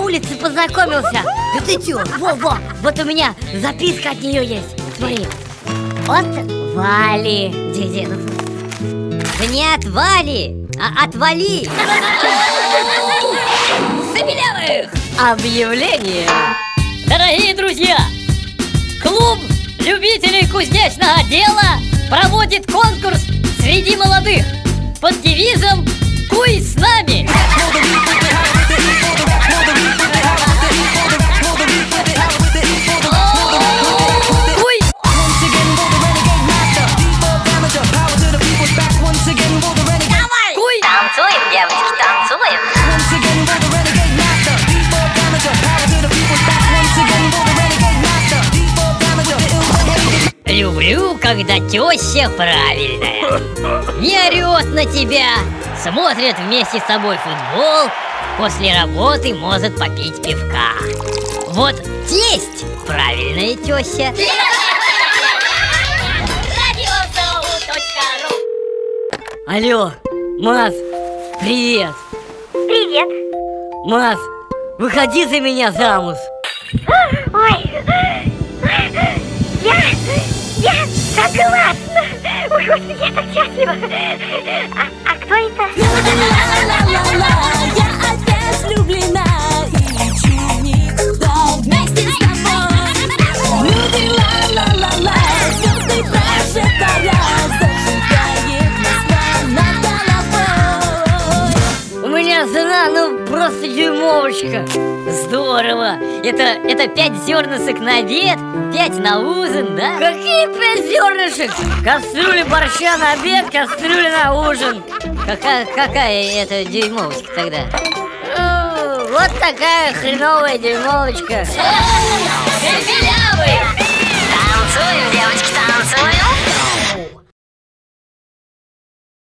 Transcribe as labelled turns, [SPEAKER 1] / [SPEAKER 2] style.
[SPEAKER 1] улице познакомился
[SPEAKER 2] Да ты чё?
[SPEAKER 1] Во, во, вот у меня записка от нее есть Смотри От Вали ну? Да не от Вали, а от Вали
[SPEAKER 3] Забелявых!
[SPEAKER 1] Объявление
[SPEAKER 3] Дорогие друзья! Клуб любителей кузнечного дела проводит конкурс среди молодых
[SPEAKER 4] Танцуем.
[SPEAKER 3] Люблю, когда теща правильная. Не орет на тебя. Смотрит вместе с тобой футбол. После работы может попить пивка. Вот тесть правильная теща
[SPEAKER 1] Алло, Маз, привет
[SPEAKER 4] Привет.
[SPEAKER 1] Маз, выходи за меня замуж
[SPEAKER 4] Ой, я, я согласна. Ой, господи, я так счастлива. А, а кто это?
[SPEAKER 1] Просто дюймовочка
[SPEAKER 3] Здорово! Это, это пять зернышек на обед, пять на ужин, да?
[SPEAKER 1] Какие пять зернышек? Кастрюля борща на обед, кастрюля на ужин
[SPEAKER 3] Какая, какая это дюймовочка тогда?
[SPEAKER 1] Ну, Вот такая хреновая дюймовочка
[SPEAKER 3] Белявый!